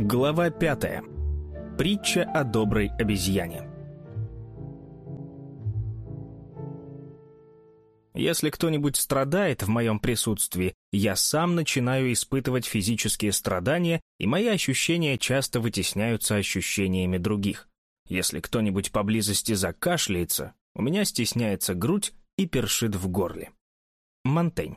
Глава пятая. Притча о доброй обезьяне. Если кто-нибудь страдает в моем присутствии, я сам начинаю испытывать физические страдания, и мои ощущения часто вытесняются ощущениями других. Если кто-нибудь поблизости закашляется, у меня стесняется грудь и першит в горле. Монтень.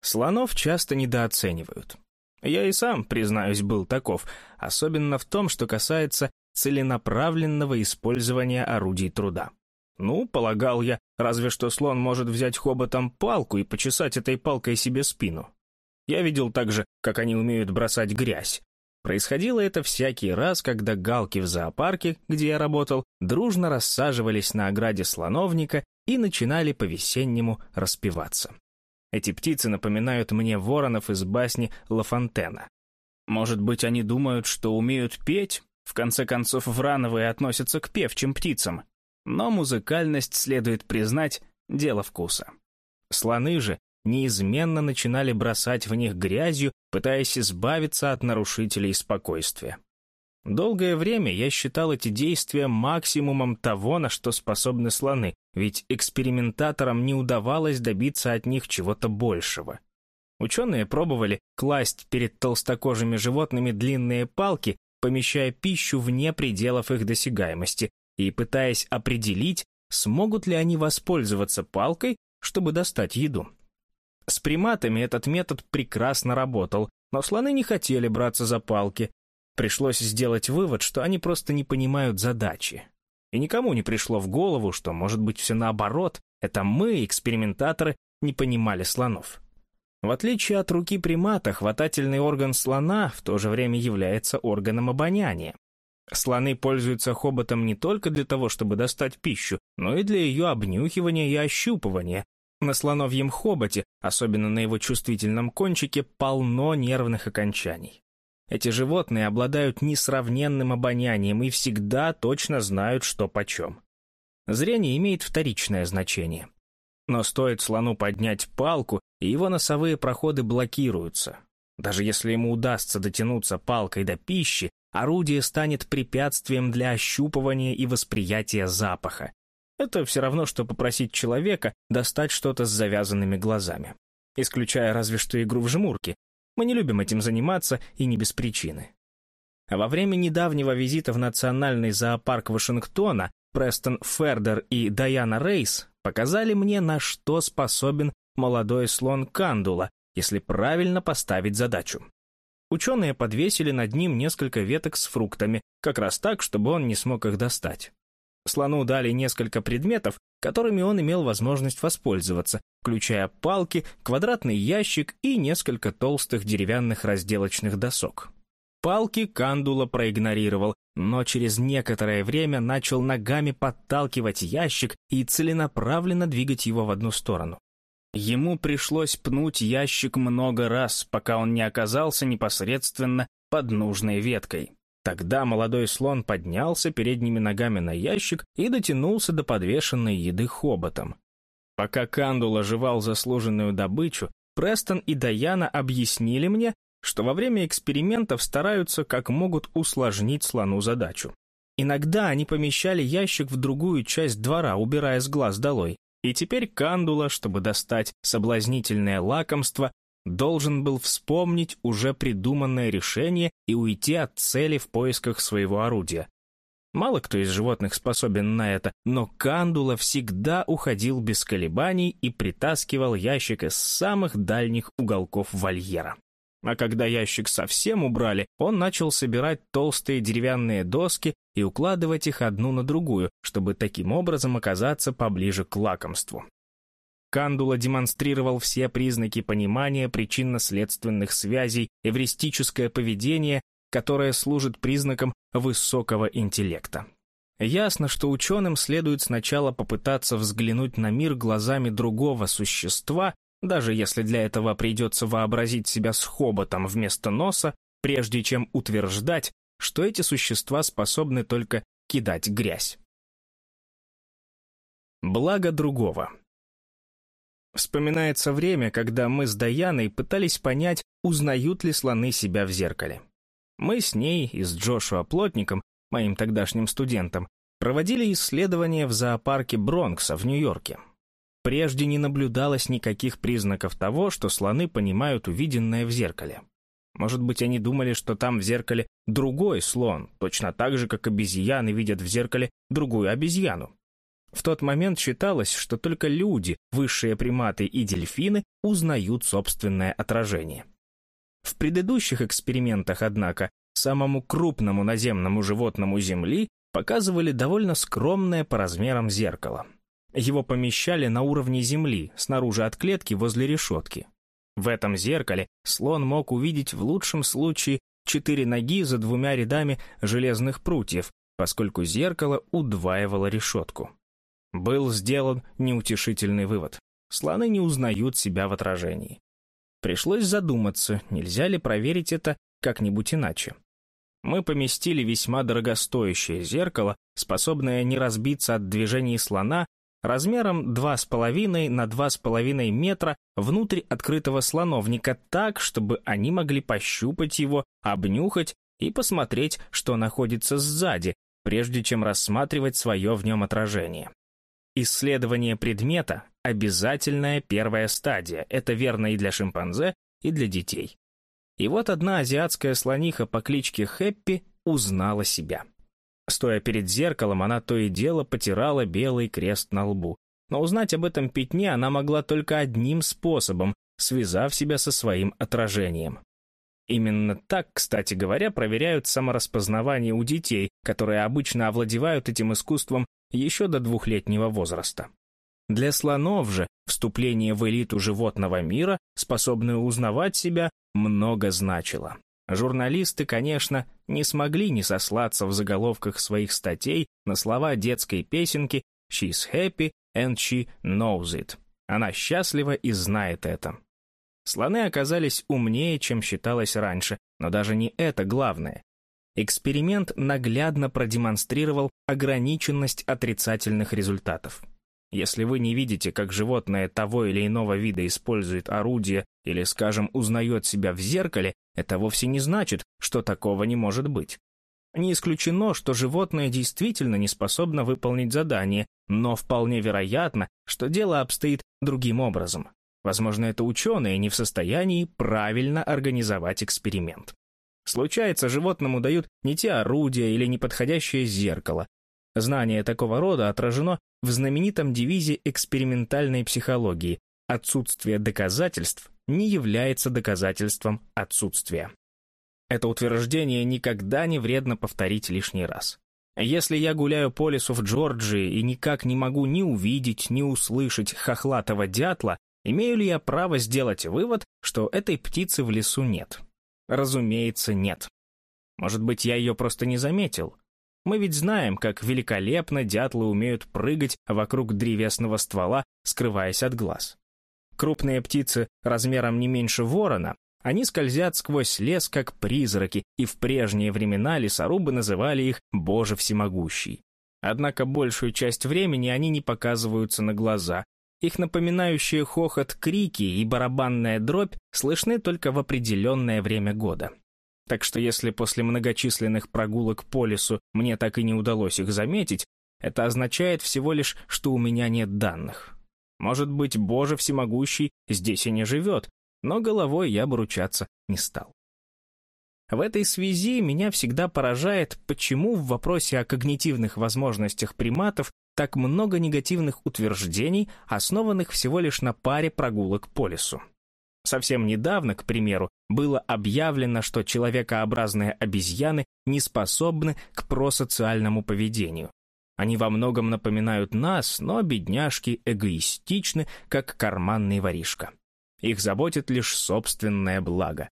Слонов часто недооценивают. Я и сам, признаюсь, был таков, особенно в том, что касается целенаправленного использования орудий труда. Ну, полагал я, разве что слон может взять хоботом палку и почесать этой палкой себе спину. Я видел также, как они умеют бросать грязь. Происходило это всякий раз, когда галки в зоопарке, где я работал, дружно рассаживались на ограде слоновника и начинали по-весеннему распеваться. Эти птицы напоминают мне воронов из басни Ла Фонтена. Может быть, они думают, что умеют петь? В конце концов, врановые относятся к певчим птицам. Но музыкальность, следует признать, дело вкуса. Слоны же неизменно начинали бросать в них грязью, пытаясь избавиться от нарушителей спокойствия. Долгое время я считал эти действия максимумом того, на что способны слоны, ведь экспериментаторам не удавалось добиться от них чего-то большего. Ученые пробовали класть перед толстокожими животными длинные палки, помещая пищу вне пределов их досягаемости, и пытаясь определить, смогут ли они воспользоваться палкой, чтобы достать еду. С приматами этот метод прекрасно работал, но слоны не хотели браться за палки, Пришлось сделать вывод, что они просто не понимают задачи. И никому не пришло в голову, что, может быть, все наоборот, это мы, экспериментаторы, не понимали слонов. В отличие от руки примата, хватательный орган слона в то же время является органом обоняния. Слоны пользуются хоботом не только для того, чтобы достать пищу, но и для ее обнюхивания и ощупывания. На слоновьем хоботе, особенно на его чувствительном кончике, полно нервных окончаний. Эти животные обладают несравненным обонянием и всегда точно знают, что почем. Зрение имеет вторичное значение. Но стоит слону поднять палку, и его носовые проходы блокируются. Даже если ему удастся дотянуться палкой до пищи, орудие станет препятствием для ощупывания и восприятия запаха. Это все равно, что попросить человека достать что-то с завязанными глазами. Исключая разве что игру в жмурки, мы не любим этим заниматься и не без причины. Во время недавнего визита в Национальный зоопарк Вашингтона Престон Фердер и Даяна Рейс показали мне, на что способен молодой слон Кандула, если правильно поставить задачу. Ученые подвесили над ним несколько веток с фруктами, как раз так, чтобы он не смог их достать. Слону дали несколько предметов, которыми он имел возможность воспользоваться, включая палки, квадратный ящик и несколько толстых деревянных разделочных досок. Палки Кандула проигнорировал, но через некоторое время начал ногами подталкивать ящик и целенаправленно двигать его в одну сторону. Ему пришлось пнуть ящик много раз, пока он не оказался непосредственно под нужной веткой. Тогда молодой слон поднялся передними ногами на ящик и дотянулся до подвешенной еды хоботом. Пока Кандула жевал заслуженную добычу, Престон и Даяна объяснили мне, что во время экспериментов стараются как могут усложнить слону задачу. Иногда они помещали ящик в другую часть двора, убирая с глаз долой, и теперь Кандула, чтобы достать соблазнительное лакомство, должен был вспомнить уже придуманное решение и уйти от цели в поисках своего орудия. Мало кто из животных способен на это, но Кандула всегда уходил без колебаний и притаскивал ящик из самых дальних уголков вольера. А когда ящик совсем убрали, он начал собирать толстые деревянные доски и укладывать их одну на другую, чтобы таким образом оказаться поближе к лакомству. Кандула демонстрировал все признаки понимания причинно-следственных связей, эвристическое поведение, которое служит признаком высокого интеллекта. Ясно, что ученым следует сначала попытаться взглянуть на мир глазами другого существа, даже если для этого придется вообразить себя с хоботом вместо носа, прежде чем утверждать, что эти существа способны только кидать грязь. Благо другого. Вспоминается время, когда мы с Даяной пытались понять, узнают ли слоны себя в зеркале. Мы с ней и с Джошуа Плотником, моим тогдашним студентом, проводили исследования в зоопарке Бронкса в Нью-Йорке. Прежде не наблюдалось никаких признаков того, что слоны понимают увиденное в зеркале. Может быть, они думали, что там в зеркале другой слон, точно так же, как обезьяны видят в зеркале другую обезьяну. В тот момент считалось, что только люди, высшие приматы и дельфины узнают собственное отражение. В предыдущих экспериментах, однако, самому крупному наземному животному Земли показывали довольно скромное по размерам зеркало. Его помещали на уровне Земли, снаружи от клетки возле решетки. В этом зеркале слон мог увидеть в лучшем случае четыре ноги за двумя рядами железных прутьев, поскольку зеркало удваивало решетку. Был сделан неутешительный вывод. Слоны не узнают себя в отражении. Пришлось задуматься, нельзя ли проверить это как-нибудь иначе. Мы поместили весьма дорогостоящее зеркало, способное не разбиться от движений слона, размером 2,5 на 2,5 метра внутрь открытого слоновника так, чтобы они могли пощупать его, обнюхать и посмотреть, что находится сзади, прежде чем рассматривать свое в нем отражение. Исследование предмета – обязательная первая стадия. Это верно и для шимпанзе, и для детей. И вот одна азиатская слониха по кличке Хэппи узнала себя. Стоя перед зеркалом, она то и дело потирала белый крест на лбу. Но узнать об этом пятне она могла только одним способом, связав себя со своим отражением. Именно так, кстати говоря, проверяют самораспознавание у детей, которые обычно овладевают этим искусством еще до двухлетнего возраста. Для слонов же вступление в элиту животного мира, способное узнавать себя, много значило. Журналисты, конечно, не смогли не сослаться в заголовках своих статей на слова детской песенки «She's happy and she knows it». Она счастлива и знает это. Слоны оказались умнее, чем считалось раньше, но даже не это главное. Эксперимент наглядно продемонстрировал ограниченность отрицательных результатов. Если вы не видите, как животное того или иного вида использует орудие или, скажем, узнает себя в зеркале, это вовсе не значит, что такого не может быть. Не исключено, что животное действительно не способно выполнить задание, но вполне вероятно, что дело обстоит другим образом. Возможно, это ученые не в состоянии правильно организовать эксперимент. Случается, животному дают не те орудия или неподходящее зеркало. Знание такого рода отражено в знаменитом девизе экспериментальной психологии «Отсутствие доказательств не является доказательством отсутствия». Это утверждение никогда не вредно повторить лишний раз. Если я гуляю по лесу в Джорджии и никак не могу ни увидеть, ни услышать хохлатого дятла, имею ли я право сделать вывод, что этой птицы в лесу нет? Разумеется, нет. Может быть, я ее просто не заметил. Мы ведь знаем, как великолепно дятлы умеют прыгать вокруг древесного ствола, скрываясь от глаз. Крупные птицы размером не меньше ворона, они скользят сквозь лес, как призраки, и в прежние времена лесорубы называли их «Боже всемогущий». Однако большую часть времени они не показываются на глаза, их напоминающие хохот крики и барабанная дробь слышны только в определенное время года. Так что если после многочисленных прогулок по лесу мне так и не удалось их заметить, это означает всего лишь, что у меня нет данных. Может быть, Боже всемогущий здесь и не живет, но головой я бы ручаться не стал. В этой связи меня всегда поражает, почему в вопросе о когнитивных возможностях приматов так много негативных утверждений, основанных всего лишь на паре прогулок по лесу. Совсем недавно, к примеру, было объявлено, что человекообразные обезьяны не способны к просоциальному поведению. Они во многом напоминают нас, но бедняжки эгоистичны, как карманный воришка. Их заботит лишь собственное благо.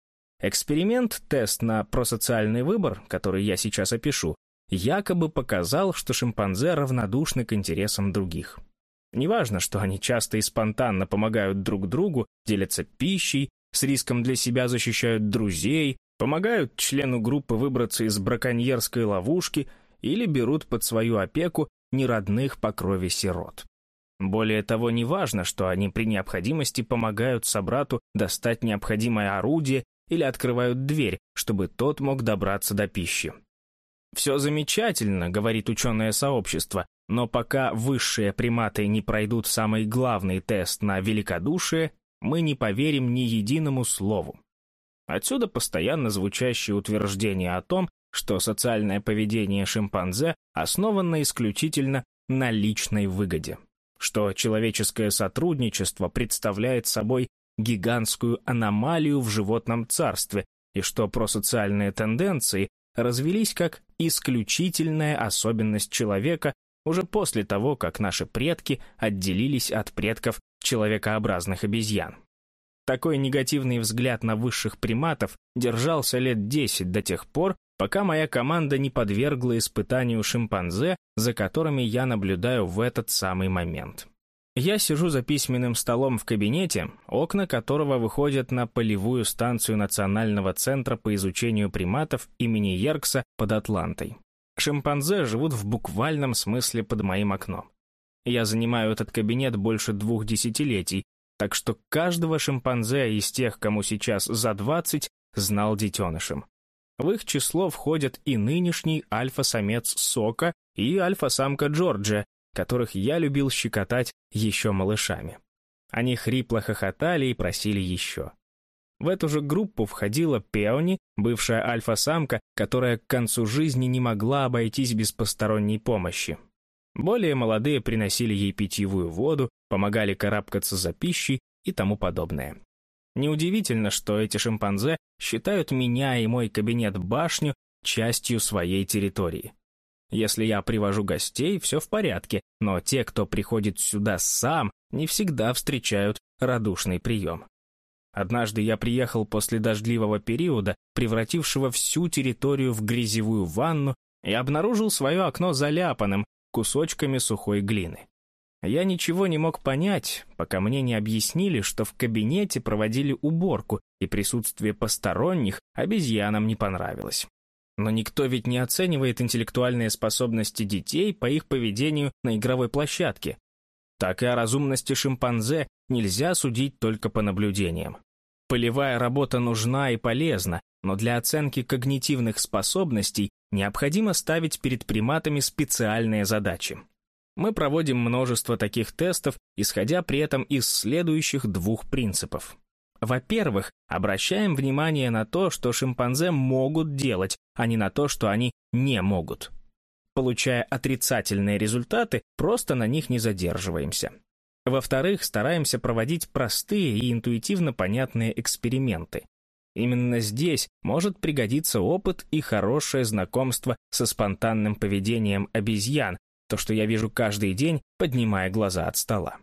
Эксперимент-тест на просоциальный выбор, который я сейчас опишу, якобы показал, что шимпанзе равнодушны к интересам других. Неважно, что они часто и спонтанно помогают друг другу, делятся пищей, с риском для себя защищают друзей, помогают члену группы выбраться из браконьерской ловушки или берут под свою опеку неродных по крови сирот. Более того, не важно, что они при необходимости помогают собрату достать необходимое орудие или открывают дверь, чтобы тот мог добраться до пищи. «Все замечательно», — говорит ученое сообщество, но пока высшие приматы не пройдут самый главный тест на великодушие, мы не поверим ни единому слову. Отсюда постоянно звучащее утверждение о том, что социальное поведение шимпанзе основано исключительно на личной выгоде, что человеческое сотрудничество представляет собой гигантскую аномалию в животном царстве и что просоциальные тенденции развелись как исключительная особенность человека уже после того, как наши предки отделились от предков человекообразных обезьян. Такой негативный взгляд на высших приматов держался лет 10 до тех пор, пока моя команда не подвергла испытанию шимпанзе, за которыми я наблюдаю в этот самый момент. Я сижу за письменным столом в кабинете, окна которого выходят на полевую станцию Национального центра по изучению приматов имени Еркса под Атлантой. Шимпанзе живут в буквальном смысле под моим окном. Я занимаю этот кабинет больше двух десятилетий, так что каждого шимпанзе из тех, кому сейчас за 20, знал детенышем. В их число входят и нынешний альфа-самец Сока и альфа-самка Джорджия, которых я любил щекотать еще малышами. Они хрипло хохотали и просили еще. В эту же группу входила Пеони, бывшая альфа-самка, которая к концу жизни не могла обойтись без посторонней помощи. Более молодые приносили ей питьевую воду, помогали карабкаться за пищей и тому подобное. Неудивительно, что эти шимпанзе считают меня и мой кабинет-башню частью своей территории. Если я привожу гостей, все в порядке, но те, кто приходит сюда сам, не всегда встречают радушный прием. Однажды я приехал после дождливого периода, превратившего всю территорию в грязевую ванну, и обнаружил свое окно заляпанным кусочками сухой глины. Я ничего не мог понять, пока мне не объяснили, что в кабинете проводили уборку, и присутствие посторонних обезьянам не понравилось. Но никто ведь не оценивает интеллектуальные способности детей по их поведению на игровой площадке. Так и о разумности шимпанзе нельзя судить только по наблюдениям. Полевая работа нужна и полезна, но для оценки когнитивных способностей необходимо ставить перед приматами специальные задачи. Мы проводим множество таких тестов, исходя при этом из следующих двух принципов. Во-первых, обращаем внимание на то, что шимпанзе могут делать, а не на то, что они не могут. Получая отрицательные результаты, просто на них не задерживаемся. Во-вторых, стараемся проводить простые и интуитивно понятные эксперименты. Именно здесь может пригодиться опыт и хорошее знакомство со спонтанным поведением обезьян, то, что я вижу каждый день, поднимая глаза от стола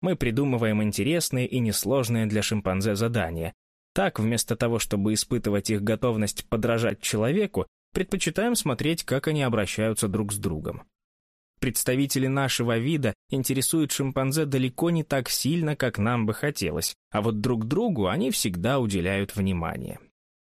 мы придумываем интересные и несложные для шимпанзе задания. Так, вместо того, чтобы испытывать их готовность подражать человеку, предпочитаем смотреть, как они обращаются друг с другом. Представители нашего вида интересуют шимпанзе далеко не так сильно, как нам бы хотелось, а вот друг другу они всегда уделяют внимание.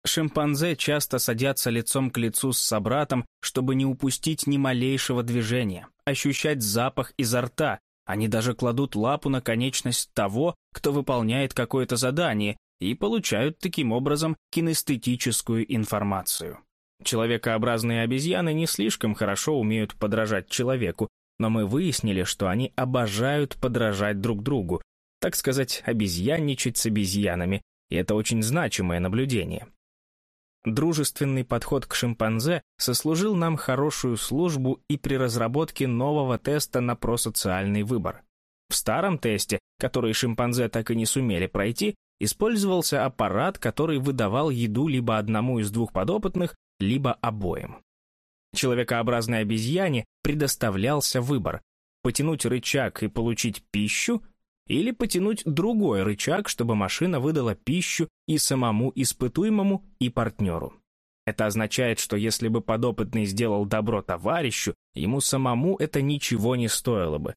Шимпанзе часто садятся лицом к лицу с собратом, чтобы не упустить ни малейшего движения, ощущать запах изо рта, они даже кладут лапу на конечность того, кто выполняет какое-то задание, и получают таким образом кинестетическую информацию. Человекообразные обезьяны не слишком хорошо умеют подражать человеку, но мы выяснили, что они обожают подражать друг другу, так сказать, обезьянничать с обезьянами, и это очень значимое наблюдение. Дружественный подход к шимпанзе сослужил нам хорошую службу и при разработке нового теста на просоциальный выбор. В старом тесте, который шимпанзе так и не сумели пройти, использовался аппарат, который выдавал еду либо одному из двух подопытных, либо обоим. Человекообразной обезьяне предоставлялся выбор – потянуть рычаг и получить пищу или потянуть другой рычаг, чтобы машина выдала пищу и самому испытуемому, и партнеру. Это означает, что если бы подопытный сделал добро товарищу, ему самому это ничего не стоило бы.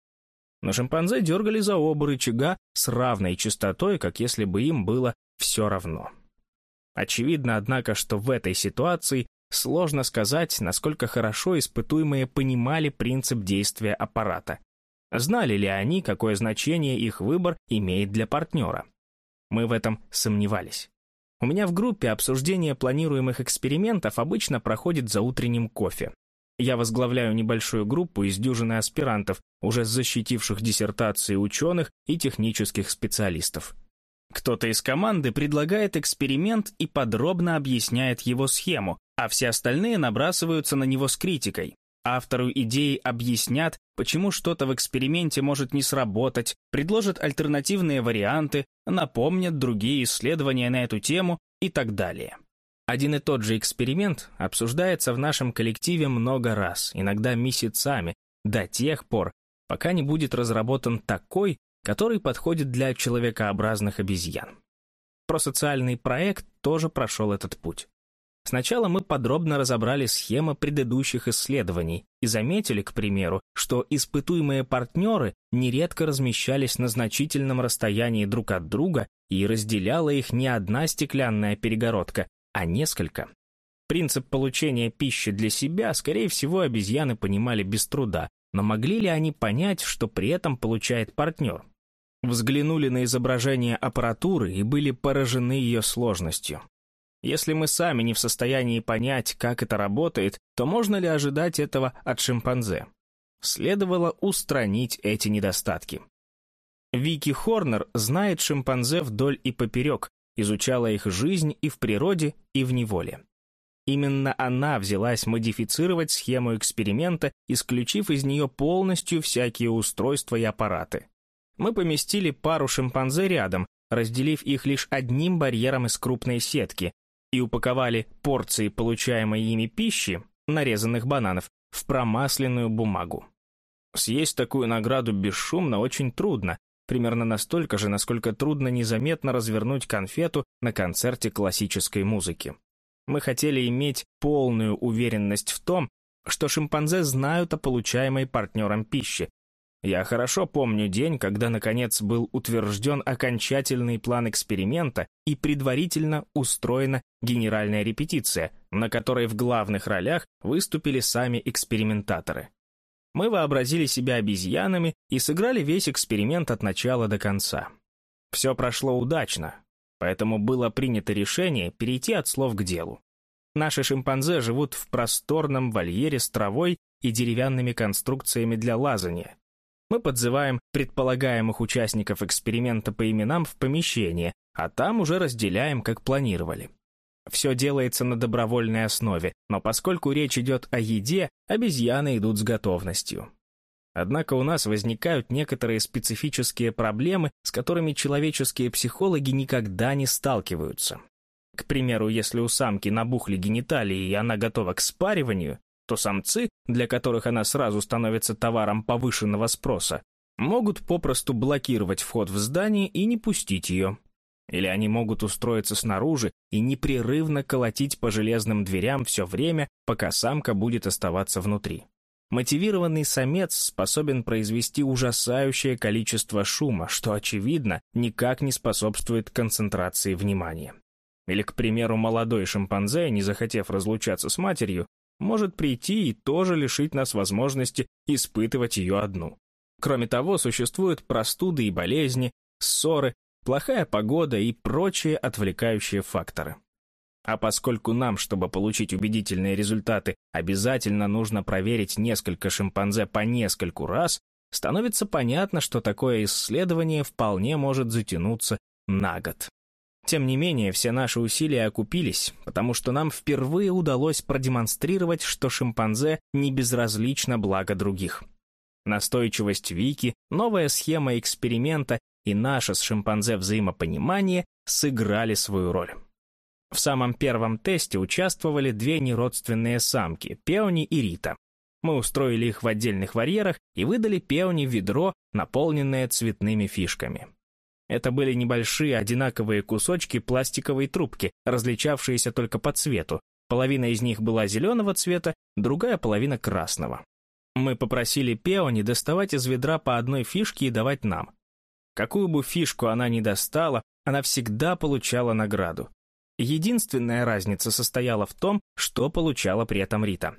Но шимпанзе дергали за оба рычага с равной частотой, как если бы им было все равно. Очевидно, однако, что в этой ситуации сложно сказать, насколько хорошо испытуемые понимали принцип действия аппарата. Знали ли они, какое значение их выбор имеет для партнера? Мы в этом сомневались. У меня в группе обсуждение планируемых экспериментов обычно проходит за утренним кофе. Я возглавляю небольшую группу из дюжины аспирантов, уже защитивших диссертации ученых и технических специалистов. Кто-то из команды предлагает эксперимент и подробно объясняет его схему, а все остальные набрасываются на него с критикой. Автору идеи объяснят, почему что-то в эксперименте может не сработать, предложат альтернативные варианты, напомнят другие исследования на эту тему и так далее. Один и тот же эксперимент обсуждается в нашем коллективе много раз, иногда месяцами, до тех пор, пока не будет разработан такой, который подходит для человекообразных обезьян. Просоциальный проект тоже прошел этот путь. Сначала мы подробно разобрали схемы предыдущих исследований и заметили, к примеру, что испытуемые партнеры нередко размещались на значительном расстоянии друг от друга и разделяла их не одна стеклянная перегородка, а несколько. Принцип получения пищи для себя, скорее всего, обезьяны понимали без труда, но могли ли они понять, что при этом получает партнер? Взглянули на изображение аппаратуры и были поражены ее сложностью. Если мы сами не в состоянии понять, как это работает, то можно ли ожидать этого от шимпанзе? Следовало устранить эти недостатки. Вики Хорнер знает шимпанзе вдоль и поперек, изучала их жизнь и в природе, и в неволе. Именно она взялась модифицировать схему эксперимента, исключив из нее полностью всякие устройства и аппараты мы поместили пару шимпанзе рядом, разделив их лишь одним барьером из крупной сетки, и упаковали порции получаемой ими пищи, нарезанных бананов, в промасленную бумагу. Съесть такую награду бесшумно очень трудно, примерно настолько же, насколько трудно незаметно развернуть конфету на концерте классической музыки. Мы хотели иметь полную уверенность в том, что шимпанзе знают о получаемой партнером пище, я хорошо помню день, когда, наконец, был утвержден окончательный план эксперимента и предварительно устроена генеральная репетиция, на которой в главных ролях выступили сами экспериментаторы. Мы вообразили себя обезьянами и сыграли весь эксперимент от начала до конца. Все прошло удачно, поэтому было принято решение перейти от слов к делу. Наши шимпанзе живут в просторном вольере с травой и деревянными конструкциями для лазания, мы подзываем предполагаемых участников эксперимента по именам в помещение, а там уже разделяем, как планировали. Все делается на добровольной основе, но поскольку речь идет о еде, обезьяны идут с готовностью. Однако у нас возникают некоторые специфические проблемы, с которыми человеческие психологи никогда не сталкиваются. К примеру, если у самки набухли гениталии и она готова к спариванию, то самцы, для которых она сразу становится товаром повышенного спроса, могут попросту блокировать вход в здание и не пустить ее. Или они могут устроиться снаружи и непрерывно колотить по железным дверям все время, пока самка будет оставаться внутри. Мотивированный самец способен произвести ужасающее количество шума, что, очевидно, никак не способствует концентрации внимания. Или, к примеру, молодой шимпанзе, не захотев разлучаться с матерью, может прийти и тоже лишить нас возможности испытывать ее одну. Кроме того, существуют простуды и болезни, ссоры, плохая погода и прочие отвлекающие факторы. А поскольку нам, чтобы получить убедительные результаты, обязательно нужно проверить несколько шимпанзе по нескольку раз, становится понятно, что такое исследование вполне может затянуться на год. Тем не менее, все наши усилия окупились, потому что нам впервые удалось продемонстрировать, что шимпанзе не безразлично благо других. Настойчивость Вики, новая схема эксперимента и наше с шимпанзе взаимопонимание сыграли свою роль. В самом первом тесте участвовали две неродственные самки, Пеони и Рита. Мы устроили их в отдельных вольерах и выдали Пеони ведро, наполненное цветными фишками. Это были небольшие одинаковые кусочки пластиковой трубки, различавшиеся только по цвету. Половина из них была зеленого цвета, другая половина красного. Мы попросили Пеони доставать из ведра по одной фишке и давать нам. Какую бы фишку она ни достала, она всегда получала награду. Единственная разница состояла в том, что получала при этом Рита.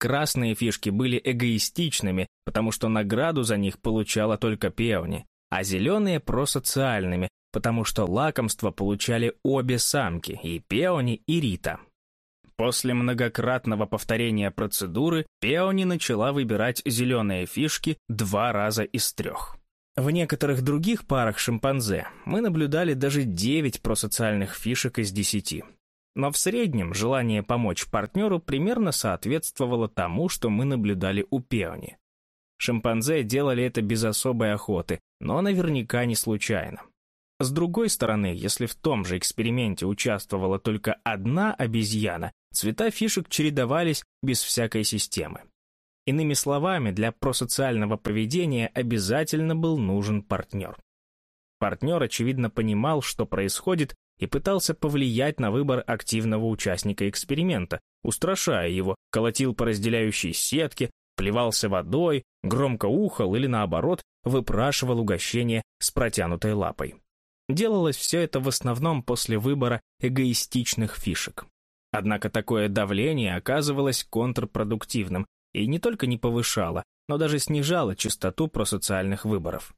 Красные фишки были эгоистичными, потому что награду за них получала только пеони, а зеленые – просоциальными, потому что лакомство получали обе самки, и пеони, и рита. После многократного повторения процедуры Пеони начала выбирать зеленые фишки два раза из трех. В некоторых других парах шимпанзе мы наблюдали даже 9 просоциальных фишек из 10. Но в среднем желание помочь партнеру примерно соответствовало тому, что мы наблюдали у Пеони. Шимпанзе делали это без особой охоты, но наверняка не случайно. С другой стороны, если в том же эксперименте участвовала только одна обезьяна, цвета фишек чередовались без всякой системы. Иными словами, для просоциального поведения обязательно был нужен партнер. Партнер, очевидно, понимал, что происходит, и пытался повлиять на выбор активного участника эксперимента, устрашая его, колотил по разделяющей сетке, плевался водой, громко ухал или, наоборот, выпрашивал угощение с протянутой лапой. Делалось все это в основном после выбора эгоистичных фишек. Однако такое давление оказывалось контрпродуктивным и не только не повышало, но даже снижало частоту просоциальных выборов.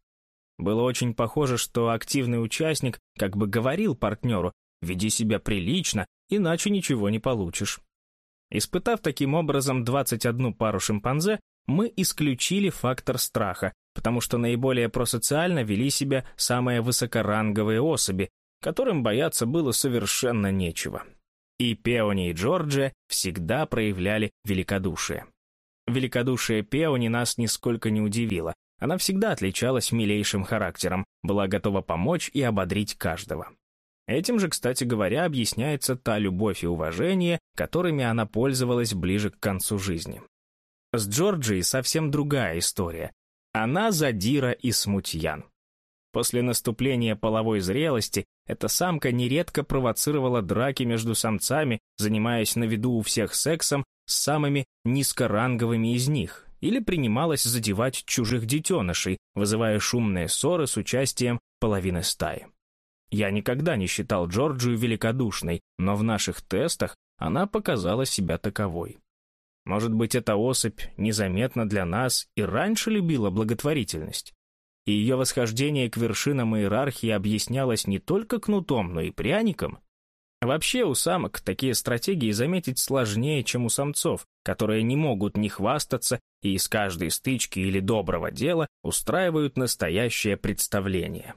Было очень похоже, что активный участник как бы говорил партнеру «веди себя прилично, иначе ничего не получишь». Испытав таким образом 21 пару шимпанзе, мы исключили фактор страха, потому что наиболее просоциально вели себя самые высокоранговые особи, которым бояться было совершенно нечего. И Пеони и Джорджия всегда проявляли великодушие. Великодушие Пеони нас нисколько не удивило. Она всегда отличалась милейшим характером, была готова помочь и ободрить каждого. Этим же, кстати говоря, объясняется та любовь и уважение, которыми она пользовалась ближе к концу жизни. С Джорджией совсем другая история. Она задира и смутьян. После наступления половой зрелости эта самка нередко провоцировала драки между самцами, занимаясь на виду у всех сексом с самыми низкоранговыми из них, или принималась задевать чужих детенышей, вызывая шумные ссоры с участием половины стаи. Я никогда не считал Джорджию великодушной, но в наших тестах она показала себя таковой. Может быть, эта особь незаметно для нас и раньше любила благотворительность. И ее восхождение к вершинам иерархии объяснялось не только кнутом, но и пряником. Вообще у самок такие стратегии заметить сложнее, чем у самцов, которые не могут не хвастаться и из каждой стычки или доброго дела устраивают настоящее представление.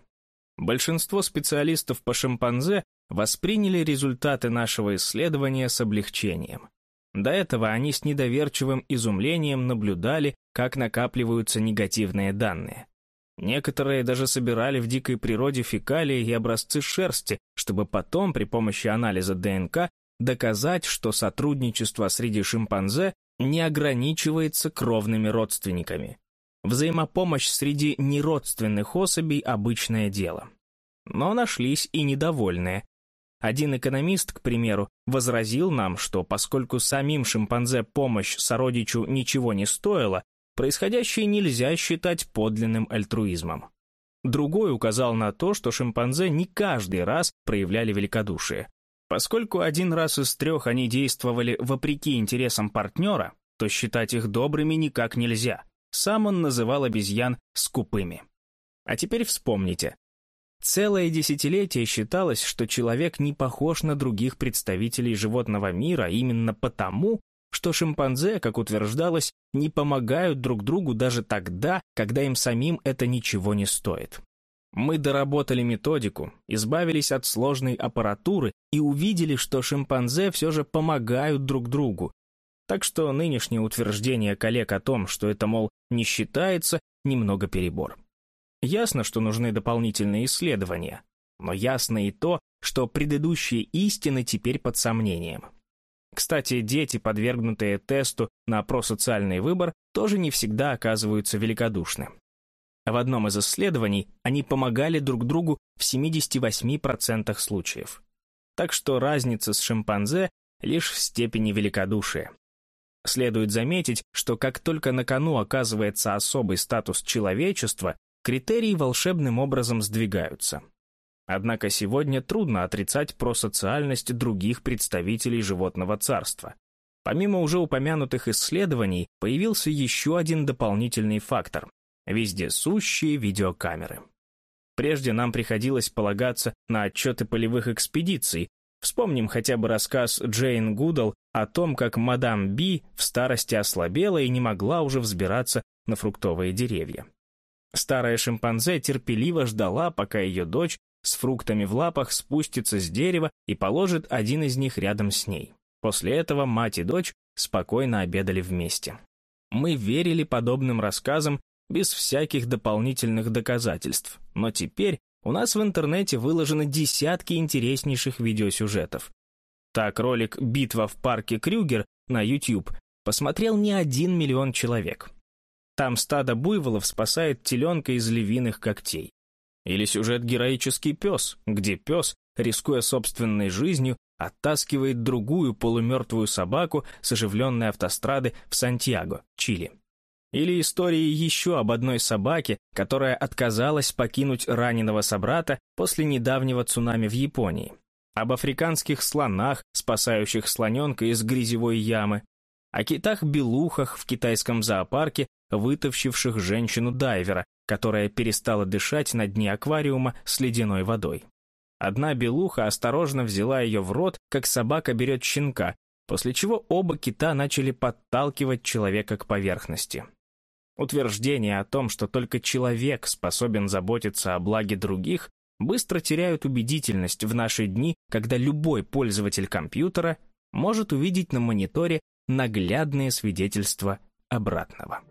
Большинство специалистов по шимпанзе восприняли результаты нашего исследования с облегчением. До этого они с недоверчивым изумлением наблюдали, как накапливаются негативные данные. Некоторые даже собирали в дикой природе фекалии и образцы шерсти, чтобы потом при помощи анализа ДНК доказать, что сотрудничество среди шимпанзе не ограничивается кровными родственниками. Взаимопомощь среди неродственных особей – обычное дело. Но нашлись и недовольные, один экономист, к примеру, возразил нам, что поскольку самим шимпанзе помощь сородичу ничего не стоила, происходящее нельзя считать подлинным альтруизмом. Другой указал на то, что шимпанзе не каждый раз проявляли великодушие. Поскольку один раз из трех они действовали вопреки интересам партнера, то считать их добрыми никак нельзя. Сам он называл обезьян скупыми. А теперь вспомните, Целое десятилетие считалось, что человек не похож на других представителей животного мира именно потому, что шимпанзе, как утверждалось, не помогают друг другу даже тогда, когда им самим это ничего не стоит. Мы доработали методику, избавились от сложной аппаратуры и увидели, что шимпанзе все же помогают друг другу. Так что нынешнее утверждение коллег о том, что это, мол, не считается, немного перебор. Ясно, что нужны дополнительные исследования, но ясно и то, что предыдущие истины теперь под сомнением. Кстати, дети, подвергнутые тесту на просоциальный выбор, тоже не всегда оказываются великодушны. В одном из исследований они помогали друг другу в 78% случаев. Так что разница с шимпанзе лишь в степени великодушия. Следует заметить, что как только на кону оказывается особый статус человечества, критерии волшебным образом сдвигаются. Однако сегодня трудно отрицать просоциальность других представителей животного царства. Помимо уже упомянутых исследований, появился еще один дополнительный фактор – вездесущие видеокамеры. Прежде нам приходилось полагаться на отчеты полевых экспедиций. Вспомним хотя бы рассказ Джейн Гудал о том, как мадам Би в старости ослабела и не могла уже взбираться на фруктовые деревья. Старая шимпанзе терпеливо ждала, пока ее дочь с фруктами в лапах спустится с дерева и положит один из них рядом с ней. После этого мать и дочь спокойно обедали вместе. Мы верили подобным рассказам без всяких дополнительных доказательств, но теперь у нас в интернете выложены десятки интереснейших видеосюжетов. Так ролик «Битва в парке Крюгер» на YouTube посмотрел не один миллион человек. Там стадо буйволов спасает теленка из львиных когтей. Или сюжет «Героический пес», где пес, рискуя собственной жизнью, оттаскивает другую полумертвую собаку с оживленной автострады в Сантьяго, Чили. Или истории еще об одной собаке, которая отказалась покинуть раненого собрата после недавнего цунами в Японии. Об африканских слонах, спасающих слоненка из грязевой ямы. О китах-белухах в китайском зоопарке, вытащивших женщину-дайвера, которая перестала дышать на дне аквариума с ледяной водой. Одна белуха осторожно взяла ее в рот, как собака берет щенка, после чего оба кита начали подталкивать человека к поверхности. Утверждения о том, что только человек способен заботиться о благе других, быстро теряют убедительность в наши дни, когда любой пользователь компьютера может увидеть на мониторе наглядные свидетельства обратного.